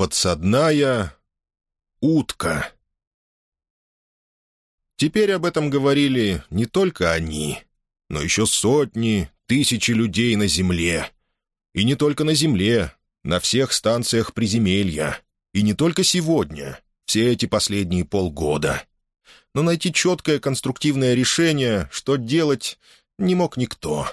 Подсадная утка. Теперь об этом говорили не только они, но еще сотни, тысячи людей на Земле. И не только на Земле, на всех станциях приземелья. И не только сегодня, все эти последние полгода. Но найти четкое конструктивное решение, что делать, не мог никто.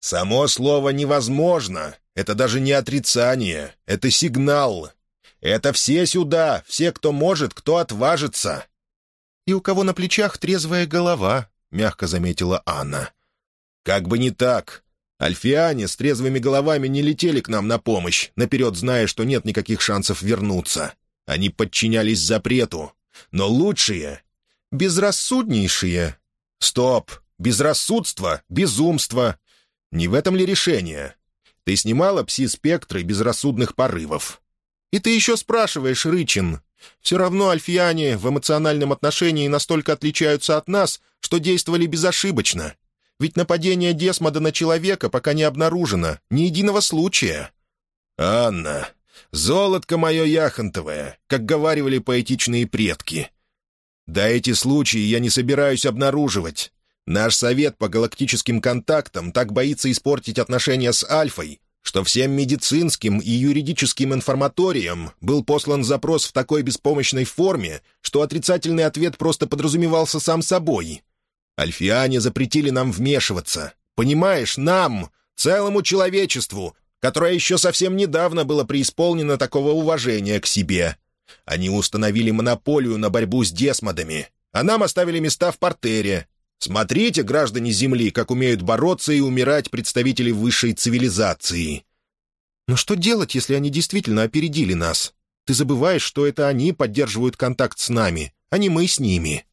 «Само слово «невозможно» — это даже не отрицание, это сигнал. Это все сюда, все, кто может, кто отважится». «И у кого на плечах трезвая голова», — мягко заметила Анна. «Как бы не так. Альфиане с трезвыми головами не летели к нам на помощь, наперед зная, что нет никаких шансов вернуться. Они подчинялись запрету. Но лучшие — безрассуднейшие. Стоп! Безрассудство, безумство. Не в этом ли решение? Ты снимала пси-спектры безрассудных порывов. И ты еще спрашиваешь, Рычин. Все равно альфияне в эмоциональном отношении настолько отличаются от нас, что действовали безошибочно. Ведь нападение Десмода на человека пока не обнаружено, ни единого случая. «Анна, золотко мое яхонтовое», как говаривали поэтичные предки. Да эти случаи я не собираюсь обнаруживать. Наш совет по галактическим контактам так боится испортить отношения с Альфой, что всем медицинским и юридическим информаториям был послан запрос в такой беспомощной форме, что отрицательный ответ просто подразумевался сам собой. Альфиане запретили нам вмешиваться. Понимаешь, нам, целому человечеству, которое еще совсем недавно было преисполнено такого уважения к себе. Они установили монополию на борьбу с десмодами, а нам оставили места в портере, Смотрите, граждане Земли, как умеют бороться и умирать представители высшей цивилизации. Но что делать, если они действительно опередили нас? Ты забываешь, что это они поддерживают контакт с нами, а не мы с ними.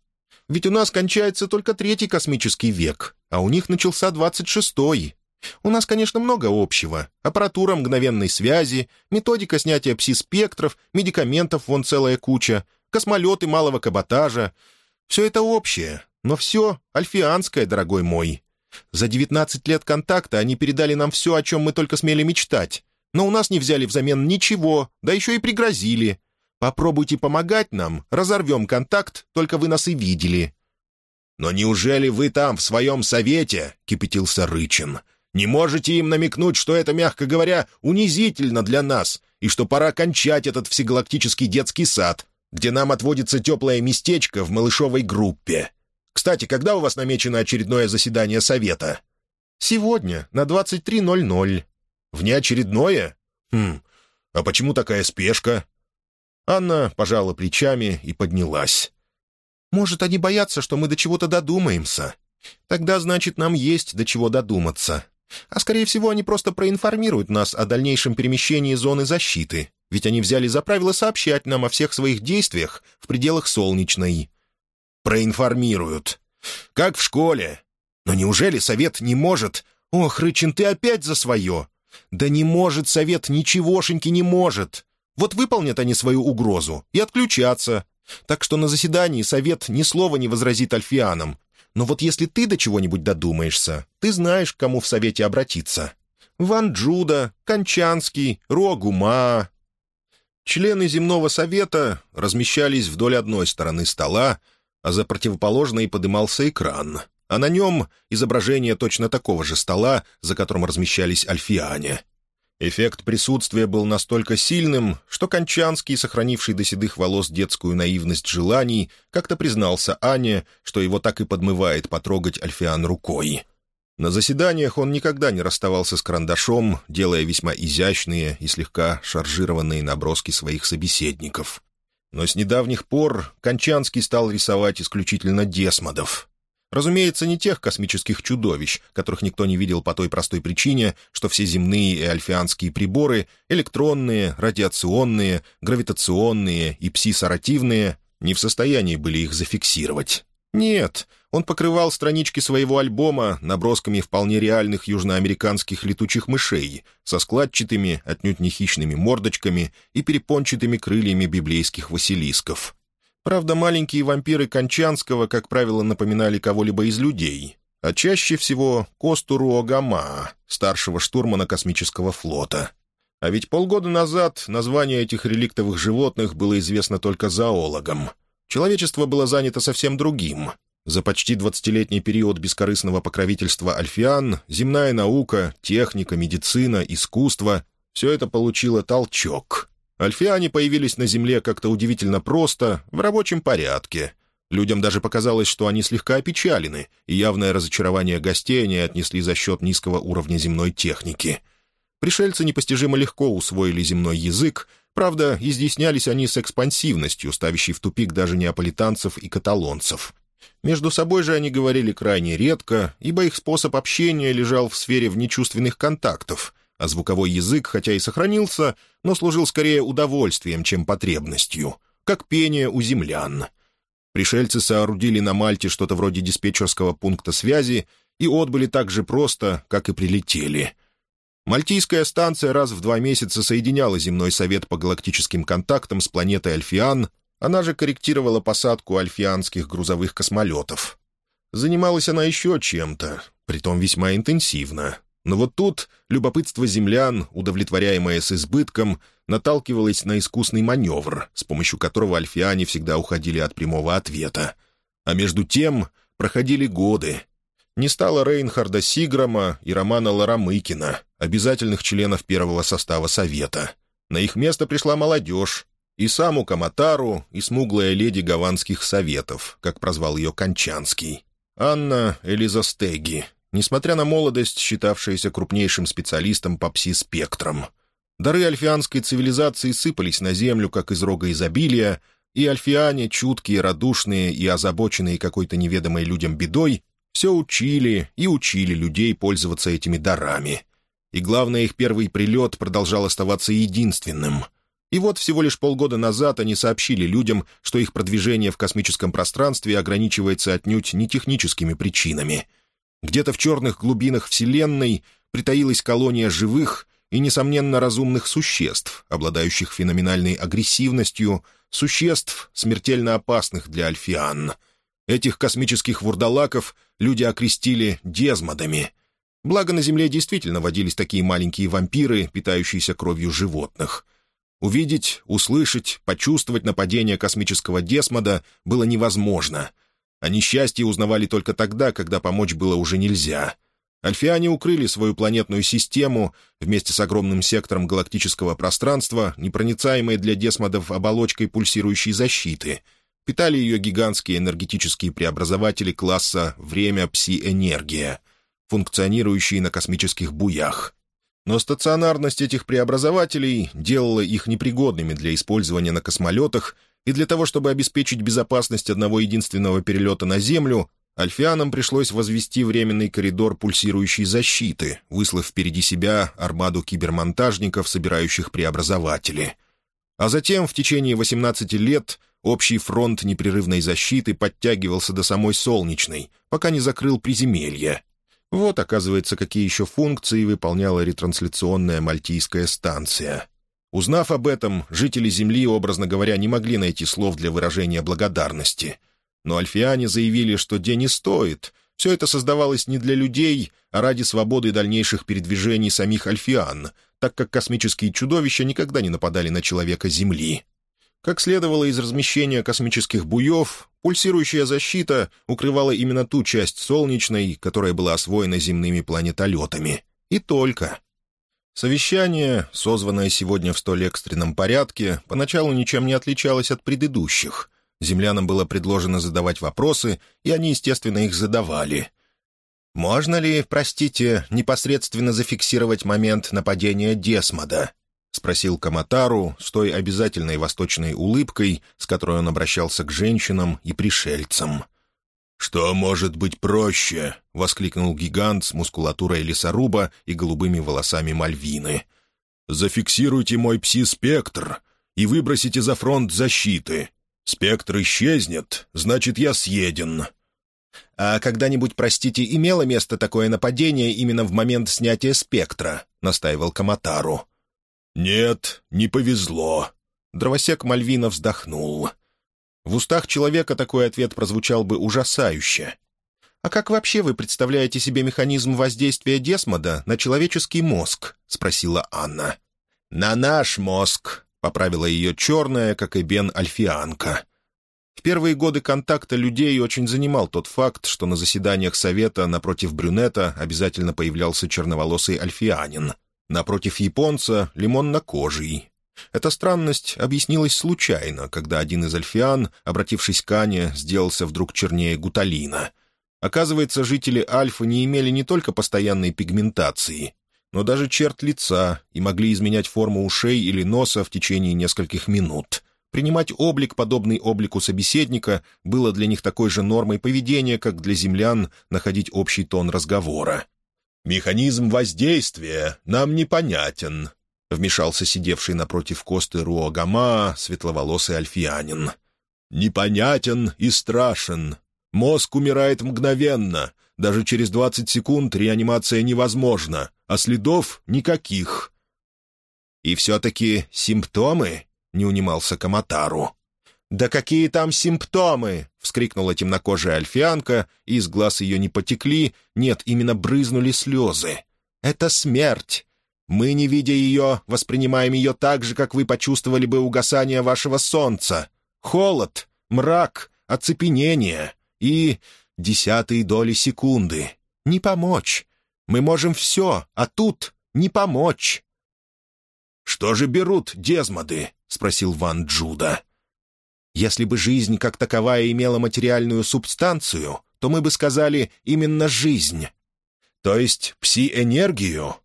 Ведь у нас кончается только третий космический век, а у них начался двадцать шестой. У нас, конечно, много общего. Аппаратура мгновенной связи, методика снятия пси-спектров, медикаментов вон целая куча, космолеты малого каботажа. Все это общее, но все альфианское, дорогой мой. За девятнадцать лет контакта они передали нам все, о чем мы только смели мечтать. Но у нас не взяли взамен ничего, да еще и пригрозили. Попробуйте помогать нам, разорвем контакт, только вы нас и видели». «Но неужели вы там, в своем совете, — кипятился Рычин, — не можете им намекнуть, что это, мягко говоря, унизительно для нас, и что пора кончать этот всегалактический детский сад, где нам отводится теплое местечко в малышовой группе?» Кстати, когда у вас намечено очередное заседание Совета?» «Сегодня, на 23.00». «Внеочередное? Хм, а почему такая спешка?» Анна пожала плечами и поднялась. «Может, они боятся, что мы до чего-то додумаемся? Тогда, значит, нам есть до чего додуматься. А, скорее всего, они просто проинформируют нас о дальнейшем перемещении зоны защиты, ведь они взяли за правило сообщать нам о всех своих действиях в пределах Солнечной проинформируют. Как в школе. Но неужели совет не может... Ох, Рычин, ты опять за свое. Да не может совет, ничегошеньки не может. Вот выполнят они свою угрозу и отключатся. Так что на заседании совет ни слова не возразит альфианам. Но вот если ты до чего-нибудь додумаешься, ты знаешь, к кому в совете обратиться. Ван Джуда, Кончанский, Руагума. Члены земного совета размещались вдоль одной стороны стола, а за противоположной подымался экран, а на нем изображение точно такого же стола, за которым размещались альфиане. Эффект присутствия был настолько сильным, что Кончанский, сохранивший до седых волос детскую наивность желаний, как-то признался Ане, что его так и подмывает потрогать Альфиан рукой. На заседаниях он никогда не расставался с карандашом, делая весьма изящные и слегка шаржированные наброски своих собеседников. Но с недавних пор Кончанский стал рисовать исключительно десмодов. Разумеется, не тех космических чудовищ, которых никто не видел по той простой причине, что все земные и альфианские приборы — электронные, радиационные, гравитационные и пси-саративные — не в состоянии были их зафиксировать. Нет, он покрывал странички своего альбома набросками вполне реальных южноамериканских летучих мышей со складчатыми, отнюдь не хищными мордочками и перепончатыми крыльями библейских василисков. Правда, маленькие вампиры Кончанского, как правило, напоминали кого-либо из людей, а чаще всего Косту Руогама, старшего штурмана космического флота. А ведь полгода назад название этих реликтовых животных было известно только зоологам. Человечество было занято совсем другим. За почти двадцатилетний период бескорыстного покровительства Альфиан земная наука, техника, медицина, искусство — все это получило толчок. Альфиане появились на Земле как-то удивительно просто, в рабочем порядке. Людям даже показалось, что они слегка опечалены, и явное разочарование гостей они отнесли за счет низкого уровня земной техники. Пришельцы непостижимо легко усвоили земной язык, правда, изъяснялись они с экспансивностью, ставящей в тупик даже неаполитанцев и каталонцев — между собой же они говорили крайне редко, ибо их способ общения лежал в сфере внечувственных контактов, а звуковой язык, хотя и сохранился, но служил скорее удовольствием, чем потребностью, как пение у землян. Пришельцы соорудили на Мальте что-то вроде диспетчерского пункта связи и отбыли так же просто, как и прилетели. Мальтийская станция раз в два месяца соединяла земной совет по галактическим контактам с планетой Альфиан, она же корректировала посадку альфианских грузовых космолетов. Занималась она еще чем-то, притом весьма интенсивно. Но вот тут любопытство землян, удовлетворяемое с избытком, наталкивалось на искусный маневр, с помощью которого альфиане всегда уходили от прямого ответа. А между тем проходили годы. Не стало Рейнхарда Сиграма и Романа Ларамыкина, обязательных членов первого состава Совета. На их место пришла молодежь, и саму Каматару, и смуглая леди гаванских советов, как прозвал ее Кончанский. Анна Элиза Стеги, несмотря на молодость, считавшаяся крупнейшим специалистом по пси-спектрам. Дары альфианской цивилизации сыпались на землю, как из рога изобилия, и альфиане, чуткие, радушные и озабоченные какой-то неведомой людям бедой, все учили и учили людей пользоваться этими дарами. И главное, их первый прилет продолжал оставаться единственным — и вот всего лишь полгода назад они сообщили людям, что их продвижение в космическом пространстве ограничивается отнюдь не техническими причинами. Где-то в черных глубинах Вселенной притаилась колония живых и, несомненно, разумных существ, обладающих феноменальной агрессивностью, существ, смертельно опасных для альфиан. Этих космических вурдалаков люди окрестили дезмодами. Благо на Земле действительно водились такие маленькие вампиры, питающиеся кровью животных — Увидеть, услышать, почувствовать нападение космического десмода было невозможно. О несчастье узнавали только тогда, когда помочь было уже нельзя. Альфиане укрыли свою планетную систему вместе с огромным сектором галактического пространства, непроницаемой для десмодов оболочкой пульсирующей защиты. Питали ее гигантские энергетические преобразователи класса «Время-Пси-Энергия», функционирующие на космических буях. Но стационарность этих преобразователей делала их непригодными для использования на космолетах, и для того, чтобы обеспечить безопасность одного единственного перелета на Землю, альфианам пришлось возвести временный коридор пульсирующей защиты, выслав впереди себя армаду кибермонтажников, собирающих преобразователи. А затем, в течение 18 лет, общий фронт непрерывной защиты подтягивался до самой Солнечной, пока не закрыл приземелье — вот, оказывается, какие еще функции выполняла ретрансляционная мальтийская станция. Узнав об этом, жители Земли, образно говоря, не могли найти слов для выражения благодарности. Но альфиане заявили, что день не стоит. Все это создавалось не для людей, а ради свободы дальнейших передвижений самих альфиан, так как космические чудовища никогда не нападали на человека Земли. Как следовало из размещения космических буев, пульсирующая защита укрывала именно ту часть солнечной, которая была освоена земными планетолетами. И только. Совещание, созванное сегодня в столь экстренном порядке, поначалу ничем не отличалось от предыдущих. Землянам было предложено задавать вопросы, и они, естественно, их задавали. «Можно ли, простите, непосредственно зафиксировать момент нападения Десмода?» — спросил Каматару с той обязательной восточной улыбкой, с которой он обращался к женщинам и пришельцам. «Что может быть проще?» — воскликнул гигант с мускулатурой лесоруба и голубыми волосами Мальвины. «Зафиксируйте мой пси-спектр и выбросите за фронт защиты. Спектр исчезнет, значит, я съеден». «А когда-нибудь, простите, имело место такое нападение именно в момент снятия спектра?» — настаивал Каматару. «Нет, не повезло». Дровосек Мальвина вздохнул. В устах человека такой ответ прозвучал бы ужасающе. «А как вообще вы представляете себе механизм воздействия Десмода на человеческий мозг?» — спросила Анна. «На наш мозг», — поправила ее черная, как и Бен, альфианка. В первые годы контакта людей очень занимал тот факт, что на заседаниях совета напротив брюнета обязательно появлялся черноволосый альфианин. Напротив японца — лимонно-кожий. Эта странность объяснилась случайно, когда один из альфиан, обратившись к Ане, сделался вдруг чернее гуталина. Оказывается, жители Альфа не имели не только постоянной пигментации, но даже черт лица и могли изменять форму ушей или носа в течение нескольких минут. Принимать облик, подобный облику собеседника, было для них такой же нормой поведения, как для землян находить общий тон разговора. «Механизм воздействия нам непонятен», — вмешался сидевший напротив Косты Руогама светловолосый альфианин. «Непонятен и страшен. Мозг умирает мгновенно. Даже через двадцать секунд реанимация невозможна, а следов никаких». «И все-таки симптомы?» не унимался Каматару. «Да какие там симптомы!» — вскрикнула темнокожая альфианка, и из глаз ее не потекли, нет, именно брызнули слезы. «Это смерть! Мы, не видя ее, воспринимаем ее так же, как вы почувствовали бы угасание вашего солнца. Холод, мрак, оцепенение и десятые доли секунды. Не помочь. Мы можем все, а тут не помочь». «Что же берут дезмоды?» — спросил Ван Джуда. «Если бы жизнь как таковая имела материальную субстанцию, то мы бы сказали именно жизнь. То есть пси-энергию?»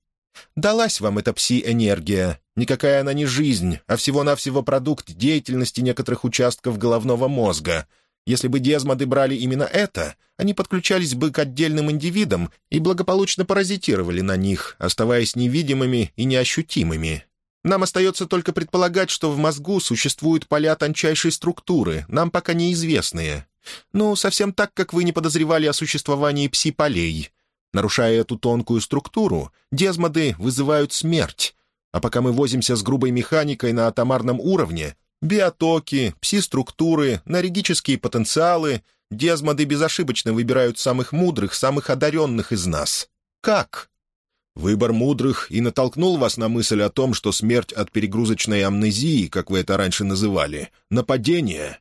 «Далась вам эта пси-энергия. Никакая она не жизнь, а всего-навсего продукт деятельности некоторых участков головного мозга. Если бы дезмоды брали именно это, они подключались бы к отдельным индивидам и благополучно паразитировали на них, оставаясь невидимыми и неощутимыми. Нам остается только предполагать, что в мозгу существуют поля тончайшей структуры, нам пока неизвестные. Ну, совсем так, как вы не подозревали о существовании пси-полей. Нарушая эту тонкую структуру, дезмоды вызывают смерть. А пока мы возимся с грубой механикой на атомарном уровне, биотоки, пси-структуры, нарегические потенциалы, дезмоды безошибочно выбирают самых мудрых, самых одаренных из нас. Как? Выбор мудрых и натолкнул вас на мысль о том, что смерть от перегрузочной амнезии, как вы это раньше называли, — нападение?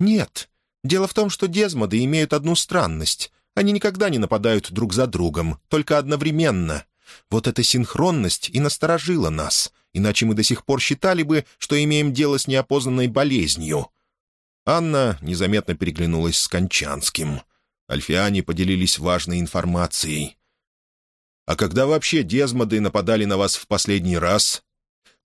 Нет. Дело в том, что дезмоды имеют одну странность. Они никогда не нападают друг за другом, только одновременно. Вот эта синхронность и насторожила нас, иначе мы до сих пор считали бы, что имеем дело с неопознанной болезнью. Анна незаметно переглянулась с Кончанским. Альфиане поделились важной информацией. А когда вообще дезмоды нападали на вас в последний раз?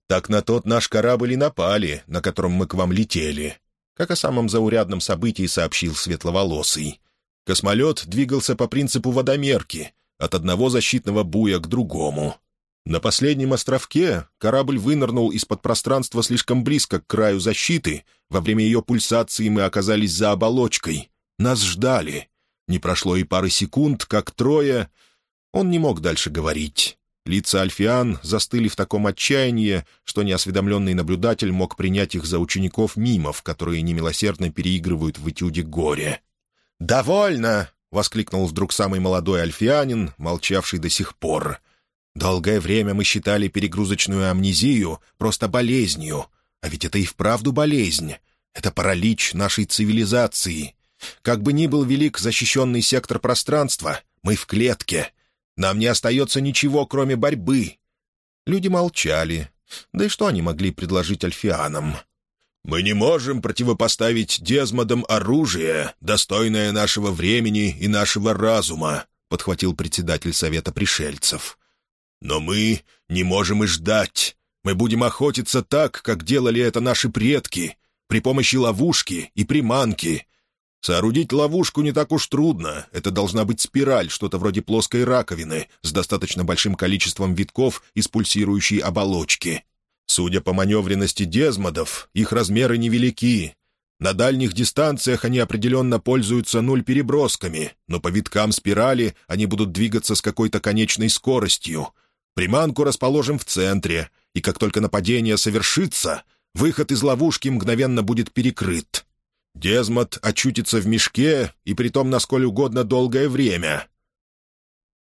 Так на тот наш корабль и напали, на котором мы к вам летели. Как о самом заурядном событии сообщил Светловолосый. Космолет двигался по принципу водомерки, от одного защитного буя к другому. На последнем островке корабль вынырнул из-под пространства слишком близко к краю защиты. Во время ее пульсации мы оказались за оболочкой. Нас ждали. Не прошло и пары секунд, как трое он не мог дальше говорить. Лица Альфиан застыли в таком отчаянии, что неосведомленный наблюдатель мог принять их за учеников мимов, которые немилосердно переигрывают в этюде горе. «Довольно!» — воскликнул вдруг самый молодой альфианин, молчавший до сих пор. «Долгое время мы считали перегрузочную амнезию просто болезнью. А ведь это и вправду болезнь. Это паралич нашей цивилизации. Как бы ни был велик защищенный сектор пространства, мы в клетке, нам не остается ничего, кроме борьбы». Люди молчали. Да и что они могли предложить альфианам? «Мы не можем противопоставить дезмодам оружие, достойное нашего времени и нашего разума», — подхватил председатель Совета пришельцев. «Но мы не можем и ждать. Мы будем охотиться так, как делали это наши предки, при помощи ловушки и приманки, Соорудить ловушку не так уж трудно. Это должна быть спираль, что-то вроде плоской раковины, с достаточно большим количеством витков из пульсирующей оболочки. Судя по маневренности дезмодов, их размеры невелики. На дальних дистанциях они определенно пользуются нуль-перебросками, но по виткам спирали они будут двигаться с какой-то конечной скоростью. Приманку расположим в центре, и как только нападение совершится, выход из ловушки мгновенно будет перекрыт. Дезмот очутится в мешке, и притом на сколь угодно долгое время.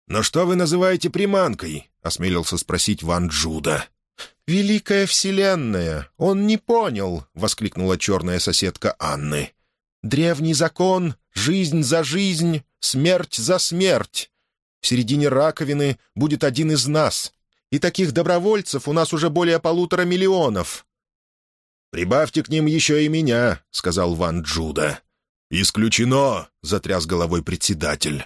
«Но что вы называете приманкой?» — осмелился спросить Ван Джуда. «Великая Вселенная! Он не понял!» — воскликнула черная соседка Анны. «Древний закон, жизнь за жизнь, смерть за смерть. В середине раковины будет один из нас, и таких добровольцев у нас уже более полутора миллионов». «Прибавьте к ним еще и меня», — сказал Ван Джуда. «Исключено», — затряс головой председатель.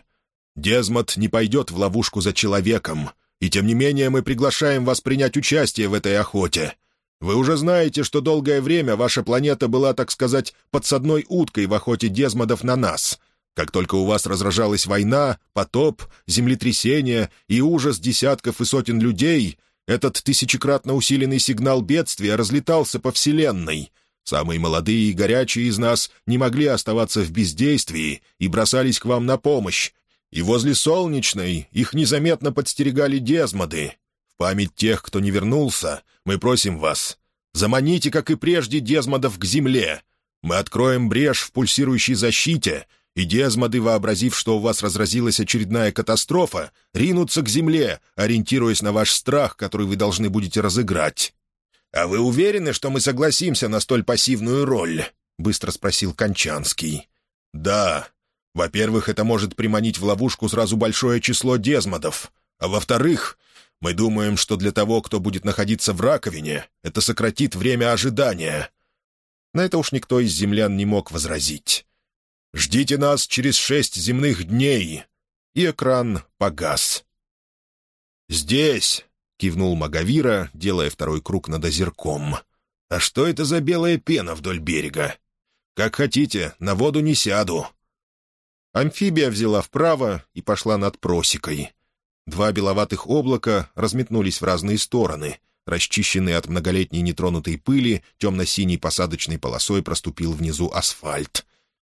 «Дезмот не пойдет в ловушку за человеком. И тем не менее мы приглашаем вас принять участие в этой охоте. Вы уже знаете, что долгое время ваша планета была, так сказать, подсадной уткой в охоте дезмодов на нас. Как только у вас разражалась война, потоп, землетрясение и ужас десятков и сотен людей, этот тысячекратно усиленный сигнал бедствия разлетался по Вселенной. Самые молодые и горячие из нас не могли оставаться в бездействии и бросались к вам на помощь, и возле Солнечной их незаметно подстерегали дезмоды. В память тех, кто не вернулся, мы просим вас, заманите, как и прежде, дезмодов к земле. Мы откроем брешь в пульсирующей защите, и дезмоды, вообразив, что у вас разразилась очередная катастрофа, ринутся к земле, ориентируясь на ваш страх, который вы должны будете разыграть. «А вы уверены, что мы согласимся на столь пассивную роль?» — быстро спросил Кончанский. «Да», во-первых, это может приманить в ловушку сразу большое число дезмодов. А во-вторых, мы думаем, что для того, кто будет находиться в раковине, это сократит время ожидания». На это уж никто из землян не мог возразить. «Ждите нас через шесть земных дней!» И экран погас. «Здесь!» — кивнул Магавира, делая второй круг над озерком. «А что это за белая пена вдоль берега? Как хотите, на воду не сяду. Амфибия взяла вправо и пошла над просекой. Два беловатых облака разметнулись в разные стороны. Расчищенный от многолетней нетронутой пыли, темно-синей посадочной полосой проступил внизу асфальт.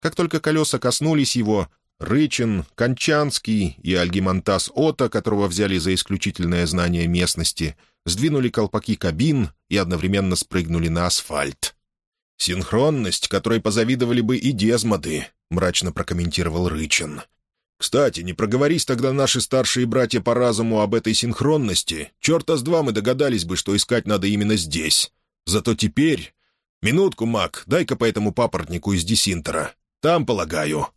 Как только колеса коснулись его, Рычин, Кончанский и Альгимантас Ота, которого взяли за исключительное знание местности, сдвинули колпаки кабин и одновременно спрыгнули на асфальт. Синхронность, которой позавидовали бы и дезмоды, — мрачно прокомментировал Рычин. «Кстати, не проговорись тогда наши старшие братья по разуму об этой синхронности, черта с два мы догадались бы, что искать надо именно здесь. Зато теперь... Минутку, Мак, дай-ка по этому папоротнику из Десинтера. Там, полагаю».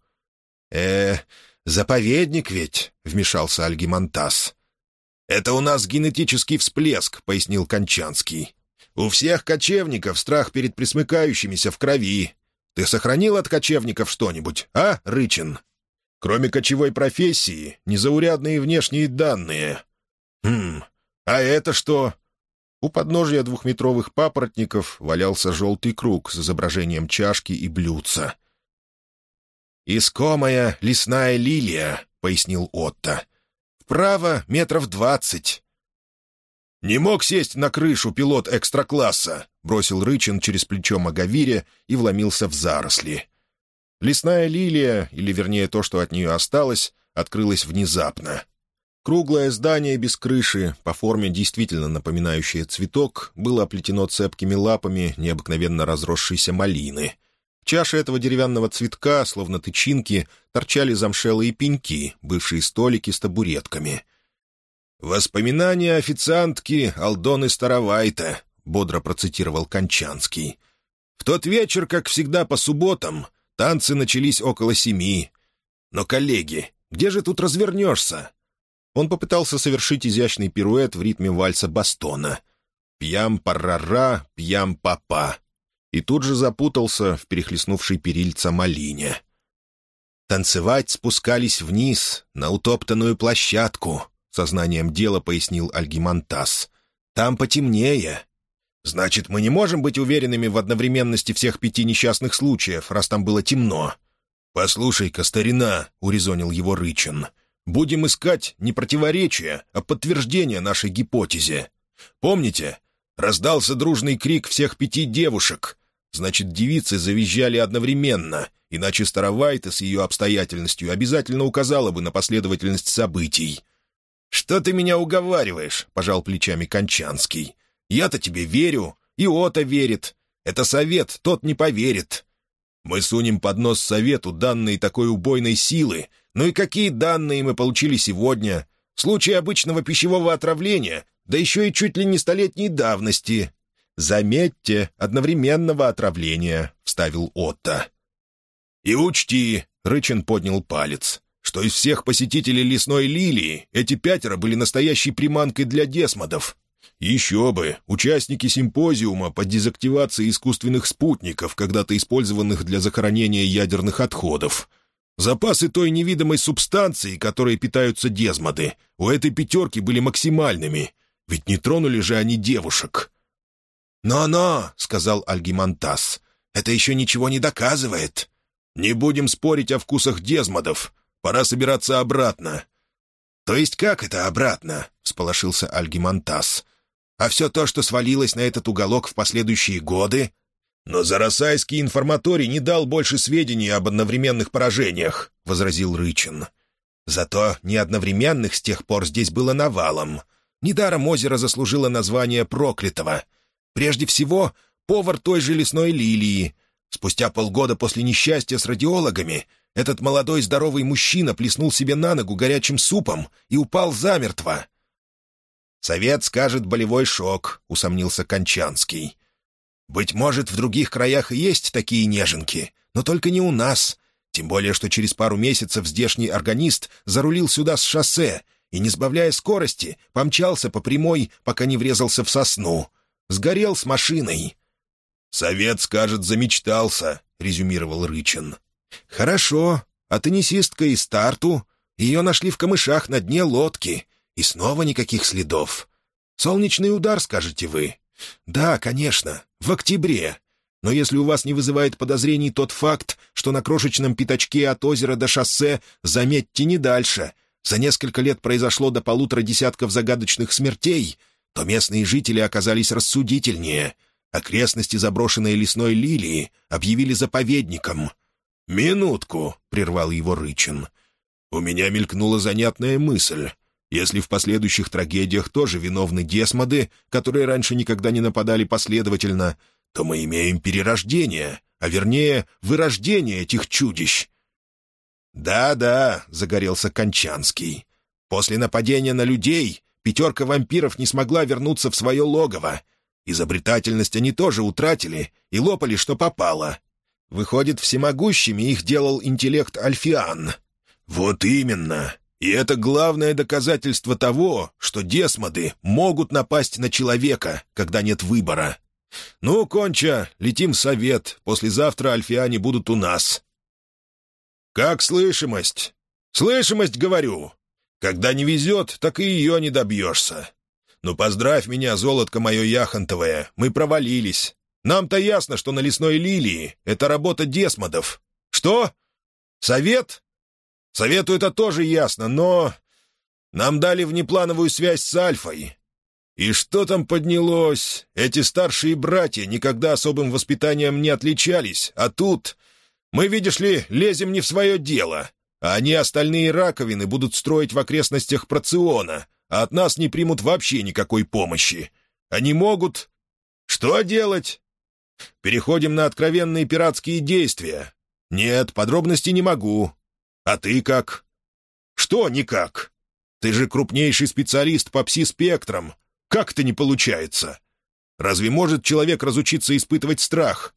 «Э, заповедник ведь», — вмешался Альгимантас. «Это у нас генетический всплеск», — пояснил Кончанский. «У всех кочевников страх перед присмыкающимися в крови. Ты сохранил от кочевников что-нибудь, а, Рычин? Кроме кочевой профессии, незаурядные внешние данные. Хм, а это что?» У подножия двухметровых папоротников валялся желтый круг с изображением чашки и блюдца. «Искомая лесная лилия», — пояснил Отто. «Вправо метров двадцать». «Не мог сесть на крышу пилот экстракласса», — бросил Рычин через плечо Магавире и вломился в заросли. Лесная лилия, или вернее то, что от нее осталось, открылась внезапно. Круглое здание без крыши, по форме действительно напоминающее цветок, было оплетено цепкими лапами необыкновенно разросшейся малины. В чаше этого деревянного цветка, словно тычинки, торчали замшелые пеньки, бывшие столики с табуретками — «Воспоминания официантки Алдоны Старовайта», — бодро процитировал Кончанский. «В тот вечер, как всегда по субботам, танцы начались около семи. Но, коллеги, где же тут развернешься?» Он попытался совершить изящный пируэт в ритме вальса Бастона. «Пьям-парара, пьям-папа». И тут же запутался в перехлестнувшей перильца малине. Танцевать спускались вниз, на утоптанную площадку, сознанием дела пояснил Альгимантас. «Там потемнее». «Значит, мы не можем быть уверенными в одновременности всех пяти несчастных случаев, раз там было темно». «Послушай-ка, старина», — урезонил его Рычин, — «будем искать не противоречия, а подтверждение нашей гипотезе. Помните, раздался дружный крик всех пяти девушек. Значит, девицы завизжали одновременно, иначе Старовайта с ее обстоятельностью обязательно указала бы на последовательность событий. «Что ты меня уговариваешь?» — пожал плечами Кончанский. «Я-то тебе верю, и Ота верит. Это совет, тот не поверит. Мы сунем под нос совету данные такой убойной силы. Ну и какие данные мы получили сегодня? Случай обычного пищевого отравления, да еще и чуть ли не столетней давности. «Заметьте, одновременного отравления», — вставил Отто. «И учти», — Рычин поднял палец, «что из всех посетителей лесной лилии эти пятеро были настоящей приманкой для десмодов. Еще бы, участники симпозиума по дезактивации искусственных спутников, когда-то использованных для захоронения ядерных отходов. Запасы той невидимой субстанции, которой питаются дезмоды, у этой пятерки были максимальными, ведь не тронули же они девушек». «Но-но», — сказал Альгимантас, — «это еще ничего не доказывает». «Не будем спорить о вкусах дезмодов. Пора собираться обратно». «То есть как это обратно?» — всполошился Альгимантас. «А все то, что свалилось на этот уголок в последующие годы?» «Но Зарасайский информаторий не дал больше сведений об одновременных поражениях», — возразил Рычин. «Зато неодновременных с тех пор здесь было навалом. Недаром озеро заслужило название «Проклятого». Прежде всего, повар той же лесной лилии. Спустя полгода после несчастья с радиологами этот молодой здоровый мужчина плеснул себе на ногу горячим супом и упал замертво. «Совет скажет болевой шок», — усомнился Кончанский. «Быть может, в других краях и есть такие неженки, но только не у нас. Тем более, что через пару месяцев здешний органист зарулил сюда с шоссе и, не сбавляя скорости, помчался по прямой, пока не врезался в сосну. Сгорел с машиной». «Совет, скажет, замечтался», — резюмировал Рычин. «Хорошо. А теннисистка из старту? Ее нашли в камышах на дне лодки. И снова никаких следов. Солнечный удар, скажете вы? Да, конечно, в октябре. Но если у вас не вызывает подозрений тот факт, что на крошечном пятачке от озера до шоссе, заметьте не дальше, за несколько лет произошло до полутора десятков загадочных смертей, то местные жители оказались рассудительнее. Окрестности заброшенной лесной лилии объявили заповедником. «Минутку», — прервал его Рычин. «У меня мелькнула занятная мысль. Если в последующих трагедиях тоже виновны десмоды, которые раньше никогда не нападали последовательно, то мы имеем перерождение, а вернее, вырождение этих чудищ». «Да-да», — загорелся Кончанский. «После нападения на людей пятерка вампиров не смогла вернуться в свое логово. Изобретательность они тоже утратили и лопали, что попало. Выходит, всемогущими их делал интеллект Альфиан. «Вот именно. И это главное доказательство того, что десмоды могут напасть на человека, когда нет выбора. Ну, Конча, летим в совет. Послезавтра альфиане будут у нас». «Как слышимость?» «Слышимость, говорю. Когда не везет, так и ее не добьешься. Ну, поздравь меня, золотко мое яхонтовое, мы провалились. Нам-то ясно, что на лесной лилии это работа десмодов. Что? Совет? Совету это тоже ясно, но... Нам дали внеплановую связь с Альфой. И что там поднялось? Эти старшие братья никогда особым воспитанием не отличались, а тут... Мы, видишь ли, лезем не в свое дело. А они остальные раковины будут строить в окрестностях Проциона, а от нас не примут вообще никакой помощи. Они могут... Что делать? Переходим на откровенные пиратские действия. Нет, подробностей не могу. А ты как? Что никак? Ты же крупнейший специалист по пси-спектрам. Как это не получается? Разве может человек разучиться испытывать страх?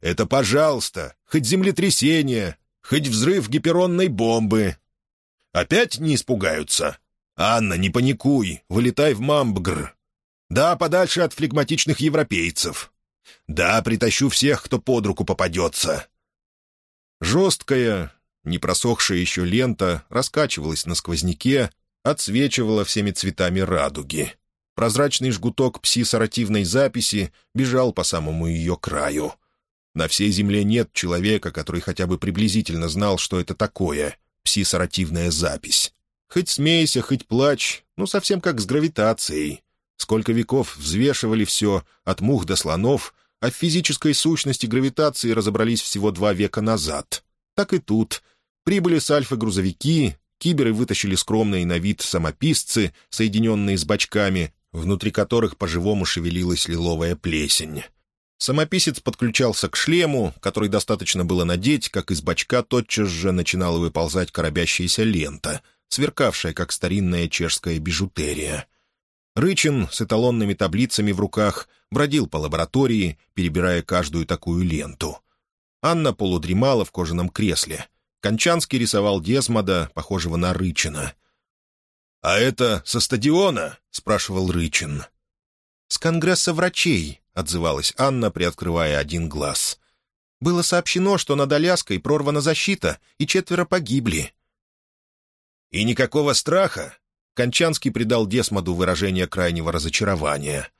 Это пожалуйста, хоть землетрясение, хоть взрыв гиперонной бомбы. Опять не испугаются? Анна, не паникуй, вылетай в Мамбгр. Да, подальше от флегматичных европейцев. Да, притащу всех, кто под руку попадется. Жесткая, не просохшая еще лента раскачивалась на сквозняке, отсвечивала всеми цветами радуги. Прозрачный жгуток пси-саративной записи бежал по самому ее краю. На всей Земле нет человека, который хотя бы приблизительно знал, что это такое — псисоративная запись. Хоть смейся, хоть плачь, ну совсем как с гравитацией. Сколько веков взвешивали все, от мух до слонов, а в физической сущности гравитации разобрались всего два века назад. Так и тут. Прибыли с Альфы грузовики, киберы вытащили скромные на вид самописцы, соединенные с бачками, внутри которых по-живому шевелилась лиловая плесень. Самописец подключался к шлему, который достаточно было надеть, как из бачка тотчас же начинала выползать коробящаяся лента, сверкавшая, как старинная чешская бижутерия. Рычин с эталонными таблицами в руках бродил по лаборатории, перебирая каждую такую ленту. Анна полудремала в кожаном кресле. Кончанский рисовал Десмода, похожего на Рычина. «А это со стадиона?» — спрашивал Рычин. «С конгресса врачей», — отзывалась Анна, приоткрывая один глаз. «Было сообщено, что над Аляской прорвана защита, и четверо погибли». «И никакого страха?» Кончанский придал Десмоду выражение крайнего разочарования.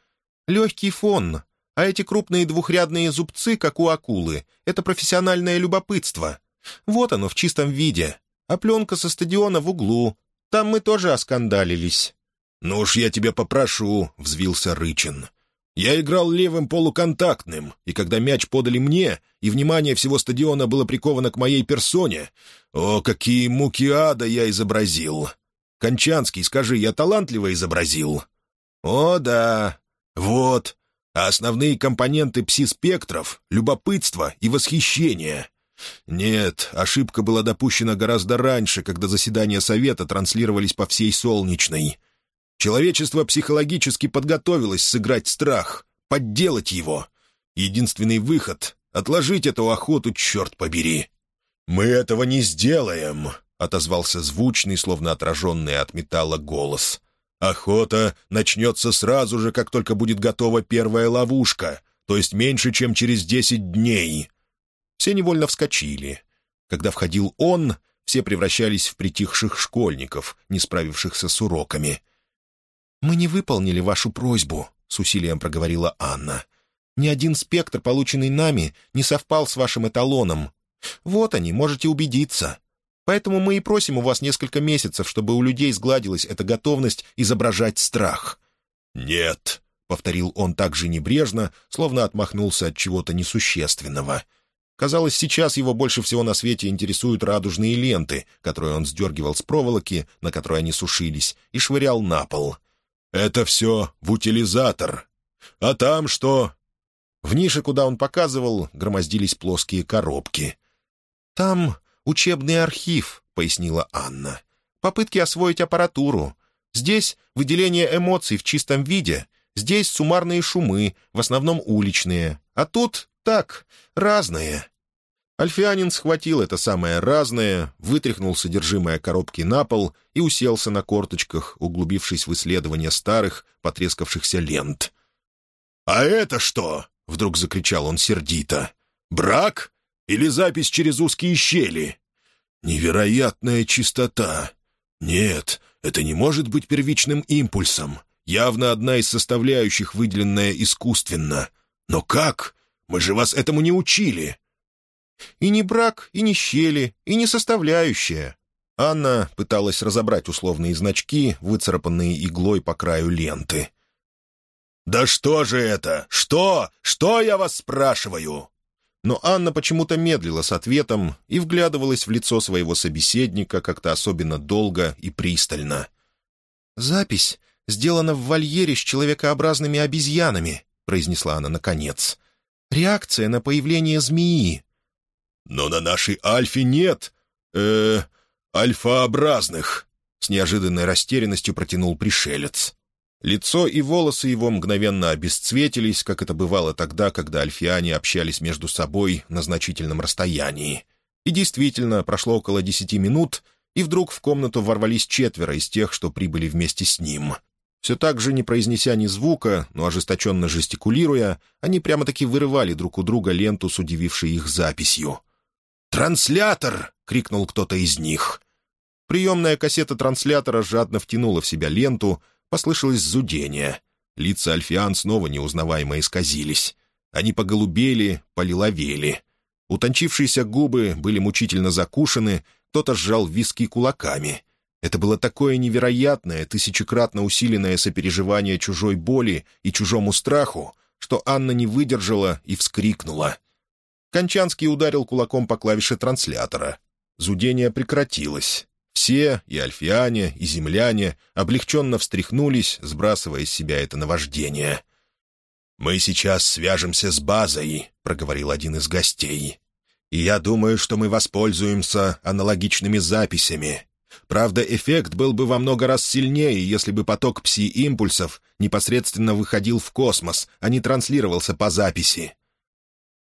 «Легкий фон, а эти крупные двухрядные зубцы, как у акулы, это профессиональное любопытство. Вот оно в чистом виде. А пленка со стадиона в углу. Там мы тоже оскандалились». «Ну уж я тебя попрошу», — взвился Рычин. «Я играл левым полуконтактным, и когда мяч подали мне, и внимание всего стадиона было приковано к моей персоне, о, какие муки ада я изобразил! Кончанский, скажи, я талантливо изобразил?» «О, да. Вот. А основные компоненты пси-спектров — любопытство и восхищение. Нет, ошибка была допущена гораздо раньше, когда заседания Совета транслировались по всей Солнечной. Человечество психологически подготовилось сыграть страх, подделать его. Единственный выход — отложить эту охоту, черт побери. «Мы этого не сделаем», — отозвался звучный, словно отраженный от металла голос. «Охота начнется сразу же, как только будет готова первая ловушка, то есть меньше, чем через десять дней». Все невольно вскочили. Когда входил он, все превращались в притихших школьников, не справившихся с уроками — «Мы не выполнили вашу просьбу», — с усилием проговорила Анна. «Ни один спектр, полученный нами, не совпал с вашим эталоном. Вот они, можете убедиться. Поэтому мы и просим у вас несколько месяцев, чтобы у людей сгладилась эта готовность изображать страх». «Нет», — повторил он так же небрежно, словно отмахнулся от чего-то несущественного. Казалось, сейчас его больше всего на свете интересуют радужные ленты, которые он сдергивал с проволоки, на которой они сушились, и швырял на пол. Это все в утилизатор. А там что?» В нише, куда он показывал, громоздились плоские коробки. «Там учебный архив», — пояснила Анна. «Попытки освоить аппаратуру. Здесь выделение эмоций в чистом виде. Здесь суммарные шумы, в основном уличные. А тут так, разные. Альфианин схватил это самое разное, вытряхнул содержимое коробки на пол и уселся на корточках, углубившись в исследование старых, потрескавшихся лент. «А это что?» — вдруг закричал он сердито. «Брак? Или запись через узкие щели?» «Невероятная чистота! Нет, это не может быть первичным импульсом. Явно одна из составляющих, выделенная искусственно. Но как? Мы же вас этому не учили!» И не брак, и не щели, и не составляющая. Анна пыталась разобрать условные значки, выцарапанные иглой по краю ленты. «Да что же это? Что? Что я вас спрашиваю?» Но Анна почему-то медлила с ответом и вглядывалась в лицо своего собеседника как-то особенно долго и пристально. «Запись сделана в вольере с человекообразными обезьянами», — произнесла она наконец. «Реакция на появление змеи. «Но на нашей Альфе нет... э альфаобразных», — с неожиданной растерянностью протянул пришелец. Лицо и волосы его мгновенно обесцветились, как это бывало тогда, когда альфиане общались между собой на значительном расстоянии. И действительно, прошло около десяти минут, и вдруг в комнату ворвались четверо из тех, что прибыли вместе с ним. Все так же, не произнеся ни звука, но ожесточенно жестикулируя, они прямо-таки вырывали друг у друга ленту с удивившей их записью — «Транслятор!» — крикнул кто-то из них. Приемная кассета транслятора жадно втянула в себя ленту, послышалось зудение. Лица альфиан снова неузнаваемо исказились. Они поголубели, полиловели. Утончившиеся губы были мучительно закушены, кто-то сжал виски кулаками. Это было такое невероятное, тысячекратно усиленное сопереживание чужой боли и чужому страху, что Анна не выдержала и вскрикнула — Кончанский ударил кулаком по клавише транслятора. Зудение прекратилось. Все, и альфиане, и земляне, облегченно встряхнулись, сбрасывая с себя это наваждение. «Мы сейчас свяжемся с базой», — проговорил один из гостей. «И я думаю, что мы воспользуемся аналогичными записями. Правда, эффект был бы во много раз сильнее, если бы поток пси-импульсов непосредственно выходил в космос, а не транслировался по записи.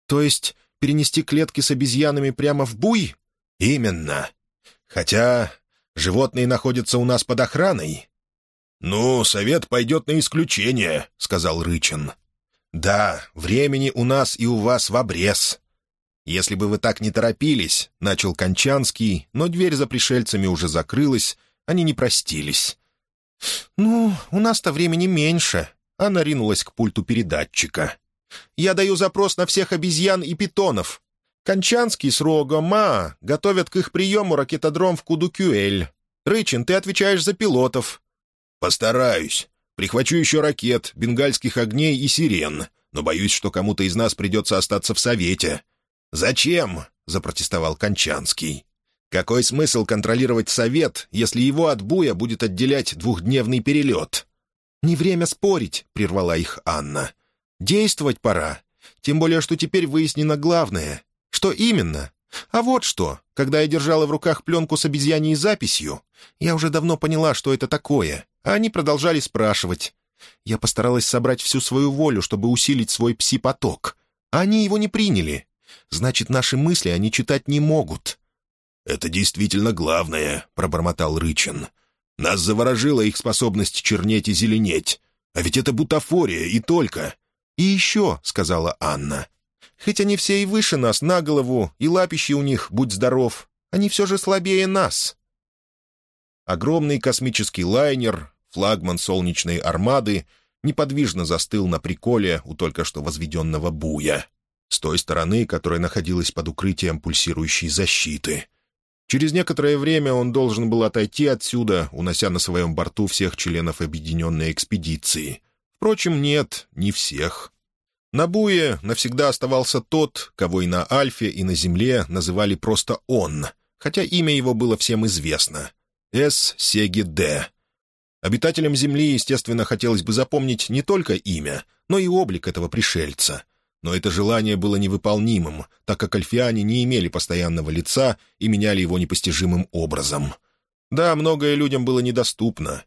То есть перенести клетки с обезьянами прямо в буй? Именно. Хотя животные находятся у нас под охраной. «Ну, совет пойдет на исключение», — сказал Рычин. «Да, времени у нас и у вас в обрез. Если бы вы так не торопились», — начал Кончанский, но дверь за пришельцами уже закрылась, они не простились. «Ну, у нас-то времени меньше», — она ринулась к пульту передатчика. «Я даю запрос на всех обезьян и питонов. Кончанский с Рогом Ма готовят к их приему ракетодром в Кудукюэль. Рычин, ты отвечаешь за пилотов». «Постараюсь. Прихвачу еще ракет, бенгальских огней и сирен, но боюсь, что кому-то из нас придется остаться в Совете». «Зачем?» — запротестовал Кончанский. «Какой смысл контролировать Совет, если его от буя будет отделять двухдневный перелет?» «Не время спорить», — прервала их Анна. «Действовать пора. Тем более, что теперь выяснено главное. Что именно? А вот что. Когда я держала в руках пленку с обезьяньей записью, я уже давно поняла, что это такое, а они продолжали спрашивать. Я постаралась собрать всю свою волю, чтобы усилить свой пси-поток. А они его не приняли. Значит, наши мысли они читать не могут». «Это действительно главное», — пробормотал Рычин. «Нас заворожила их способность чернеть и зеленеть. А ведь это бутафория и только». «И еще», — сказала Анна, Хоть они все и выше нас на голову, и лапищи у них, будь здоров, они все же слабее нас». Огромный космический лайнер, флагман солнечной армады, неподвижно застыл на приколе у только что возведенного буя, с той стороны, которая находилась под укрытием пульсирующей защиты. Через некоторое время он должен был отойти отсюда, унося на своем борту всех членов объединенной экспедиции. Впрочем, нет, не всех. На Буе навсегда оставался тот, кого и на Альфе, и на Земле называли просто «он», хотя имя его было всем известно — С. Сеги Д. Обитателям Земли, естественно, хотелось бы запомнить не только имя, но и облик этого пришельца. Но это желание было невыполнимым, так как альфиане не имели постоянного лица и меняли его непостижимым образом. Да, многое людям было недоступно,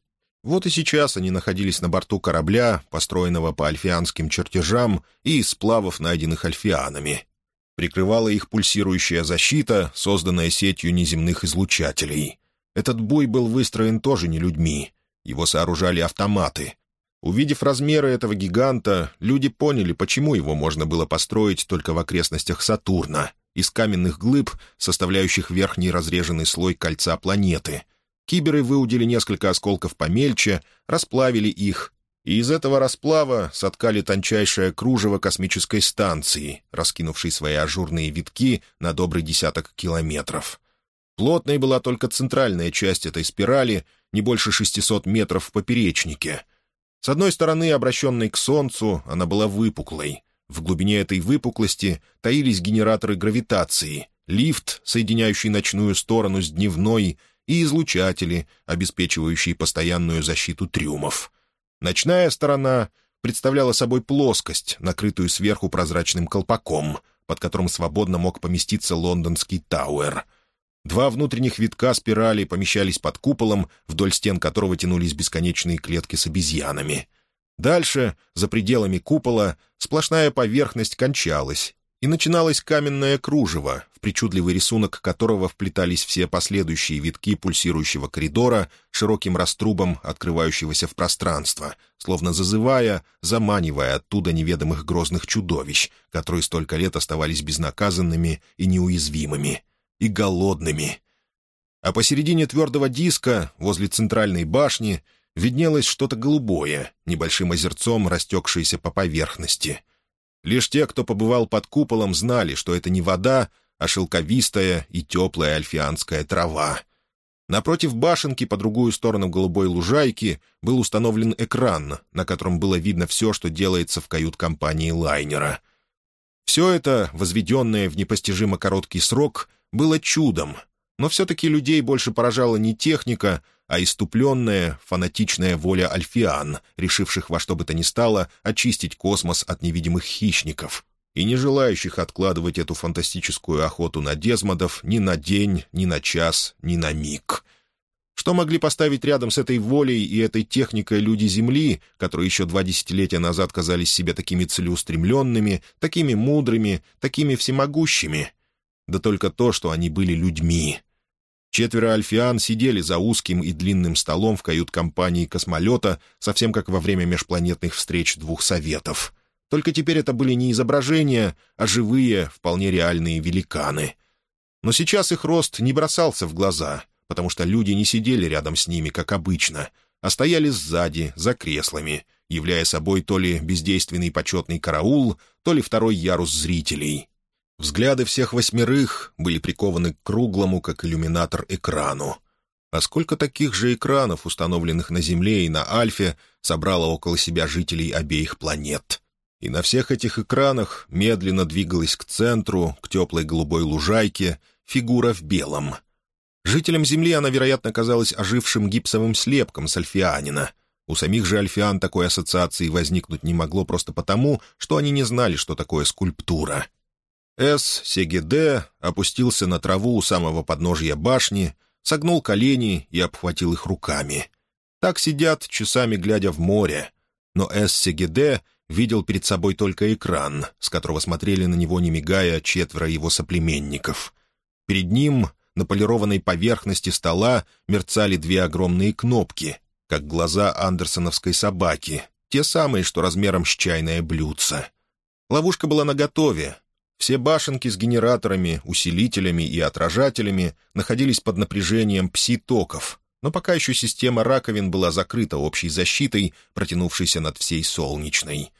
вот и сейчас они находились на борту корабля, построенного по альфианским чертежам и из сплавов, найденных альфианами. Прикрывала их пульсирующая защита, созданная сетью неземных излучателей. Этот бой был выстроен тоже не людьми. Его сооружали автоматы. Увидев размеры этого гиганта, люди поняли, почему его можно было построить только в окрестностях Сатурна, из каменных глыб, составляющих верхний разреженный слой кольца планеты — Киберы выудили несколько осколков помельче, расплавили их, и из этого расплава соткали тончайшее кружево космической станции, раскинувшей свои ажурные витки на добрый десяток километров. Плотной была только центральная часть этой спирали, не больше 600 метров в поперечнике. С одной стороны, обращенной к Солнцу, она была выпуклой. В глубине этой выпуклости таились генераторы гравитации, лифт, соединяющий ночную сторону с дневной, и излучатели, обеспечивающие постоянную защиту трюмов. Ночная сторона представляла собой плоскость, накрытую сверху прозрачным колпаком, под которым свободно мог поместиться лондонский Тауэр. Два внутренних витка спирали помещались под куполом, вдоль стен которого тянулись бесконечные клетки с обезьянами. Дальше, за пределами купола, сплошная поверхность кончалась, и начиналось каменное кружево, в причудливый рисунок которого вплетались все последующие витки пульсирующего коридора широким раструбом, открывающегося в пространство, словно зазывая, заманивая оттуда неведомых грозных чудовищ, которые столько лет оставались безнаказанными и неуязвимыми, и голодными. А посередине твердого диска, возле центральной башни, виднелось что-то голубое, небольшим озерцом, растекшееся по поверхности — Лишь те, кто побывал под куполом, знали, что это не вода, а шелковистая и теплая альфианская трава. Напротив башенки, по другую сторону голубой лужайки, был установлен экран, на котором было видно все, что делается в кают-компании лайнера. Все это, возведенное в непостижимо короткий срок, было чудом, но все-таки людей больше поражала не техника, а иступленная, фанатичная воля альфиан, решивших во что бы то ни стало очистить космос от невидимых хищников, и не желающих откладывать эту фантастическую охоту на дезмодов ни на день, ни на час, ни на миг. Что могли поставить рядом с этой волей и этой техникой люди Земли, которые еще два десятилетия назад казались себе такими целеустремленными, такими мудрыми, такими всемогущими? Да только то, что они были людьми. Четверо альфиан сидели за узким и длинным столом в кают-компании космолета, совсем как во время межпланетных встреч двух советов. Только теперь это были не изображения, а живые, вполне реальные великаны. Но сейчас их рост не бросался в глаза — потому что люди не сидели рядом с ними, как обычно, а стояли сзади, за креслами, являя собой то ли бездейственный почетный караул, то ли второй ярус зрителей. Взгляды всех восьмерых были прикованы к круглому, как иллюминатор, экрану. А сколько таких же экранов, установленных на Земле и на Альфе, собрало около себя жителей обеих планет? И на всех этих экранах медленно двигалась к центру, к теплой голубой лужайке, фигура в белом — Жителям Земли она, вероятно, казалась ожившим гипсовым слепком с альфианина. У самих же альфиан такой ассоциации возникнуть не могло просто потому, что они не знали, что такое скульптура. С. Сегеде опустился на траву у самого подножья башни, согнул колени и обхватил их руками. Так сидят, часами глядя в море. Но С. Сегеде видел перед собой только экран, с которого смотрели на него, не мигая, четверо его соплеменников. Перед ним на полированной поверхности стола мерцали две огромные кнопки, как глаза андерсоновской собаки, те самые, что размером с чайное блюдце. Ловушка была наготове. Все башенки с генераторами, усилителями и отражателями находились под напряжением пси-токов, но пока еще система раковин была закрыта общей защитой, протянувшейся над всей солнечной.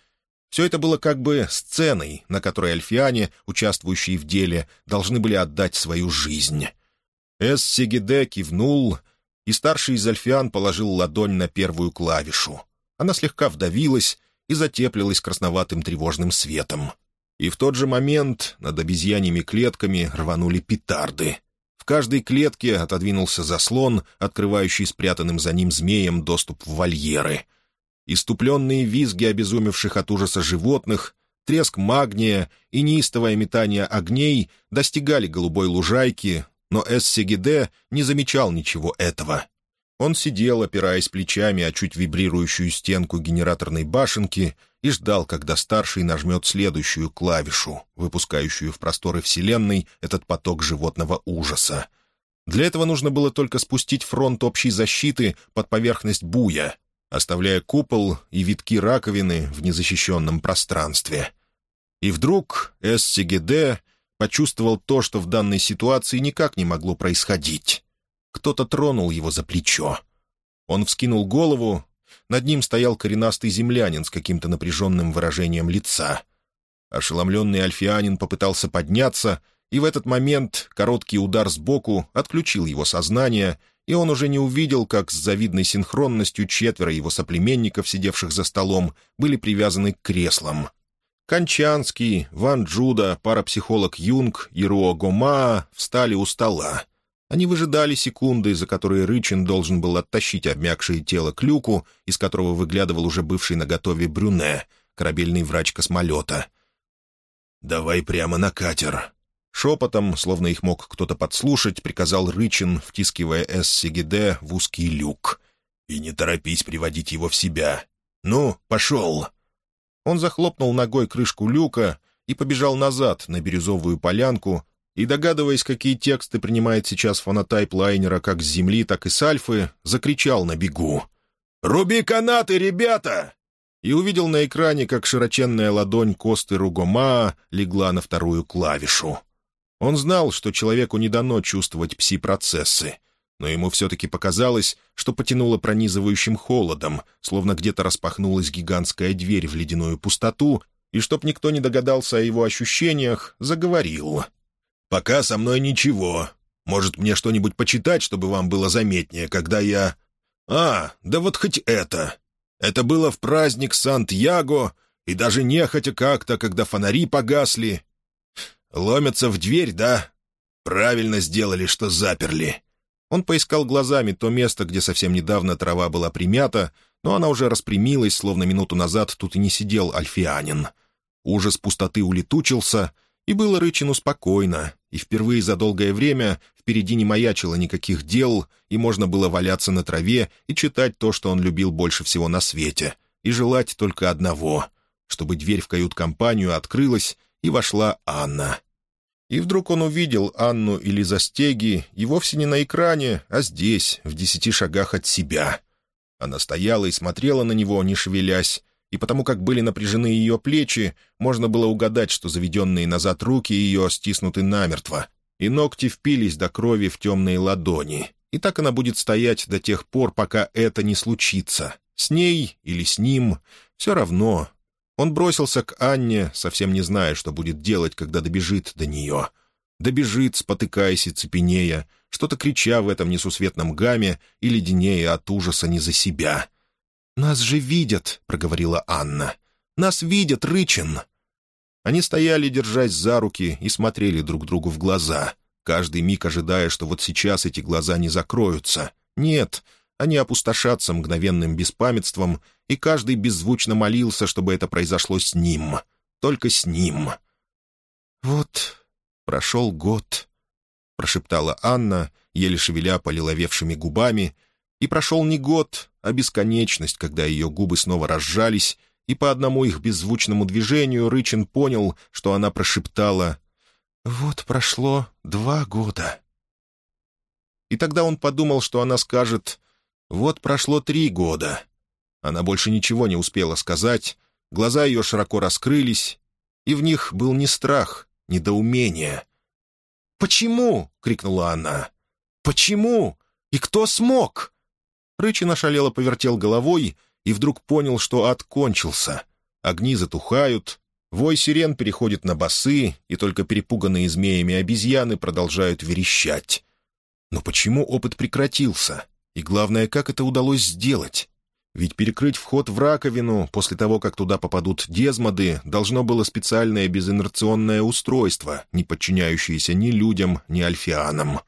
Все это было как бы сценой, на которой альфиане, участвующие в деле, должны были отдать свою жизнь. Эс Сегиде кивнул, и старший из альфиан положил ладонь на первую клавишу. Она слегка вдавилась и затеплилась красноватым тревожным светом. И в тот же момент над обезьяньими клетками рванули петарды. В каждой клетке отодвинулся заслон, открывающий спрятанным за ним змеем доступ в вольеры. Иступленные визги обезумевших от ужаса животных, треск магния и неистовое метание огней достигали голубой лужайки, но Эссигиде не замечал ничего этого. Он сидел, опираясь плечами о чуть вибрирующую стенку генераторной башенки, и ждал, когда старший нажмет следующую клавишу, выпускающую в просторы Вселенной этот поток животного ужаса. Для этого нужно было только спустить фронт общей защиты под поверхность буя, оставляя купол и витки раковины в незащищенном пространстве. И вдруг Эссигеде почувствовал то, что в данной ситуации никак не могло происходить. Кто-то тронул его за плечо. Он вскинул голову. Над ним стоял коренастый землянин с каким-то напряженным выражением лица. Ошеломленный альфианин попытался подняться, и в этот момент короткий удар сбоку отключил его сознание, и он уже не увидел, как с завидной синхронностью четверо его соплеменников, сидевших за столом, были привязаны к креслам. Кончанский, Ван Джуда, парапсихолог Юнг и Руо Гома встали у стола. Они выжидали секунды, за которые Рычин должен был оттащить обмякшее тело к люку, из которого выглядывал уже бывший наготове Брюне, корабельный врач космолета. «Давай прямо на катер». Шепотом, словно их мог кто-то подслушать, приказал Рычин, втискивая С. Сигиде в узкий люк. «И не торопись приводить его в себя. Ну, пошел!» Он захлопнул ногой крышку люка и побежал назад на бирюзовую полянку, и, догадываясь, какие тексты принимает сейчас фонотайп лайнера как с Земли, так и с Альфы, закричал на бегу. «Руби канаты, ребята!» И увидел на экране, как широченная ладонь Косты Ругома легла на вторую клавишу. Он знал, что человеку не дано чувствовать пси-процессы, но ему все-таки показалось, что потянуло пронизывающим холодом, словно где-то распахнулась гигантская дверь в ледяную пустоту, и, чтоб никто не догадался о его ощущениях, заговорил. «Пока со мной ничего. Может, мне что-нибудь почитать, чтобы вам было заметнее, когда я...» «А, да вот хоть это. Это было в праздник Сант-Яго, и даже нехотя как-то, когда фонари погасли. Ломятся в дверь, да? Правильно сделали, что заперли. Он поискал глазами то место, где совсем недавно трава была примята, но она уже распрямилась, словно минуту назад тут и не сидел альфианин. Ужас пустоты улетучился, и было Рычину спокойно, и впервые за долгое время впереди не маячило никаких дел, и можно было валяться на траве и читать то, что он любил больше всего на свете, и желать только одного — чтобы дверь в кают-компанию открылась, и вошла Анна. И вдруг он увидел Анну или застеги, и вовсе не на экране, а здесь, в десяти шагах от себя. Она стояла и смотрела на него, не шевелясь, и потому как были напряжены ее плечи, можно было угадать, что заведенные назад руки ее стиснуты намертво, и ногти впились до крови в темные ладони. И так она будет стоять до тех пор, пока это не случится. С ней или с ним — все равно. Он бросился к Анне, совсем не зная, что будет делать, когда добежит до нее. Добежит, спотыкаясь и цепенея, что-то крича в этом несусветном гамме и леденея от ужаса не за себя. «Нас же видят», — проговорила Анна. «Нас видят, Рычин!» Они стояли, держась за руки, и смотрели друг другу в глаза, каждый миг ожидая, что вот сейчас эти глаза не закроются. Нет, они опустошатся мгновенным беспамятством, и каждый беззвучно молился, чтобы это произошло с ним. Только с ним. «Вот прошел год», — прошептала Анна, еле шевеля полиловевшими губами, и прошел не год, а бесконечность, когда ее губы снова разжались, и по одному их беззвучному движению Рычин понял, что она прошептала «Вот прошло два года». И тогда он подумал, что она скажет «Вот прошло три года». Она больше ничего не успела сказать, глаза ее широко раскрылись, и в них был не страх, недоумение. «Почему?» — крикнула она. «Почему? И кто смог?» Рычин ошалело повертел головой и вдруг понял, что ад кончился. Огни затухают, вой сирен переходит на басы, и только перепуганные змеями обезьяны продолжают верещать. Но почему опыт прекратился? И главное, как это удалось сделать? Ведь перекрыть вход в раковину после того, как туда попадут дезмоды, должно было специальное безинерционное устройство, не подчиняющееся ни людям, ни альфианам.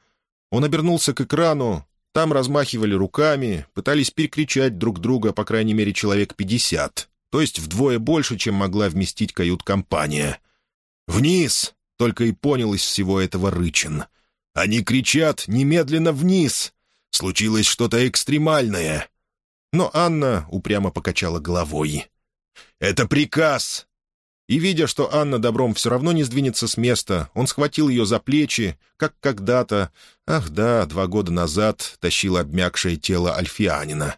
Он обернулся к экрану. Там размахивали руками, пытались перекричать друг друга, по крайней мере, человек пятьдесят, то есть вдвое больше, чем могла вместить кают-компания. «Вниз!» — только и понял из всего этого Рычин. «Они кричат немедленно вниз! Случилось что-то экстремальное!» Но Анна упрямо покачала головой. «Это приказ!» И, видя, что Анна добром все равно не сдвинется с места, он схватил ее за плечи, как когда-то, ах да, два года назад, тащил обмякшее тело Альфианина.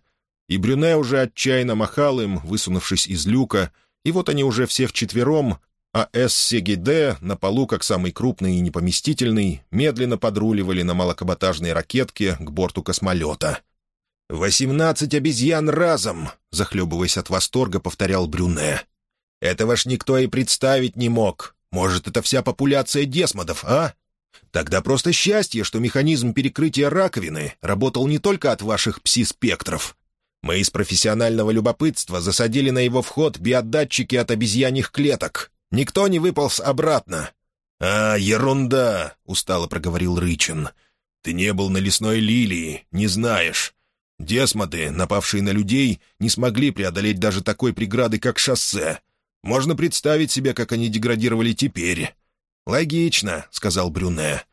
И Брюне уже отчаянно махал им, высунувшись из люка, и вот они уже все вчетвером, а ССГД на полу, как самый крупный и непоместительный, медленно подруливали на малокаботажной ракетке к борту космолета — «Восемнадцать обезьян разом!» — захлебываясь от восторга, повторял Брюне. «Этого ж никто и представить не мог. Может, это вся популяция десмодов, а? Тогда просто счастье, что механизм перекрытия раковины работал не только от ваших пси-спектров. Мы из профессионального любопытства засадили на его вход биодатчики от обезьяньих клеток. Никто не выполз обратно». «А, ерунда!» — устало проговорил Рычин. «Ты не был на лесной лилии, не знаешь. Десмоты, напавшие на людей, не смогли преодолеть даже такой преграды, как шоссе. Можно представить себе, как они деградировали теперь. «Логично», — сказал Брюне.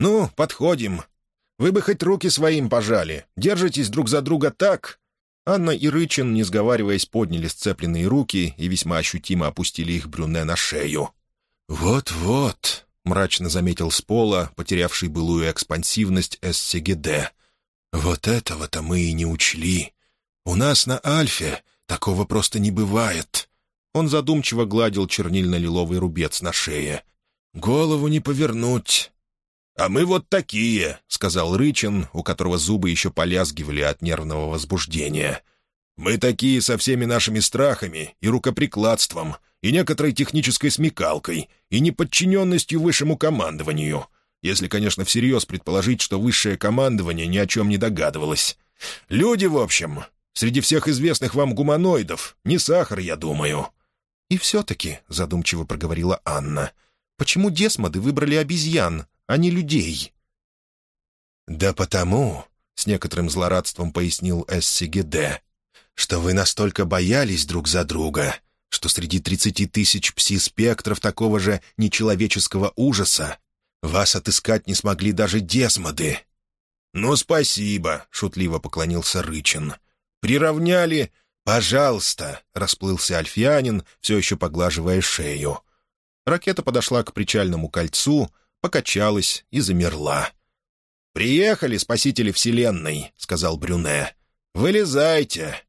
«Ну, подходим. Вы бы хоть руки своим пожали. Держитесь друг за друга так». Анна и Рычин, не сговариваясь, подняли сцепленные руки и весьма ощутимо опустили их Брюне на шею. «Вот-вот», — мрачно заметил с пола, потерявший былую экспансивность ССГД. «Вот этого-то мы и не учли. У нас на Альфе такого просто не бывает». Он задумчиво гладил чернильно-лиловый рубец на шее. «Голову не повернуть». «А мы вот такие», — сказал Рычин, у которого зубы еще полязгивали от нервного возбуждения. «Мы такие со всеми нашими страхами и рукоприкладством, и некоторой технической смекалкой, и неподчиненностью высшему командованию. Если, конечно, всерьез предположить, что высшее командование ни о чем не догадывалось. Люди, в общем, среди всех известных вам гуманоидов, не сахар, я думаю». «И все-таки», — задумчиво проговорила Анна, — «почему десмоды выбрали обезьян, а не людей?» «Да потому», — с некоторым злорадством пояснил Эссигеде, «что вы настолько боялись друг за друга, что среди тридцати тысяч пси-спектров такого же нечеловеческого ужаса Вас отыскать не смогли даже десмоды». «Ну, спасибо», — шутливо поклонился Рычин. «Приравняли? Пожалуйста», — расплылся Альфианин, все еще поглаживая шею. Ракета подошла к причальному кольцу, покачалась и замерла. «Приехали, спасители Вселенной», — сказал Брюне. «Вылезайте».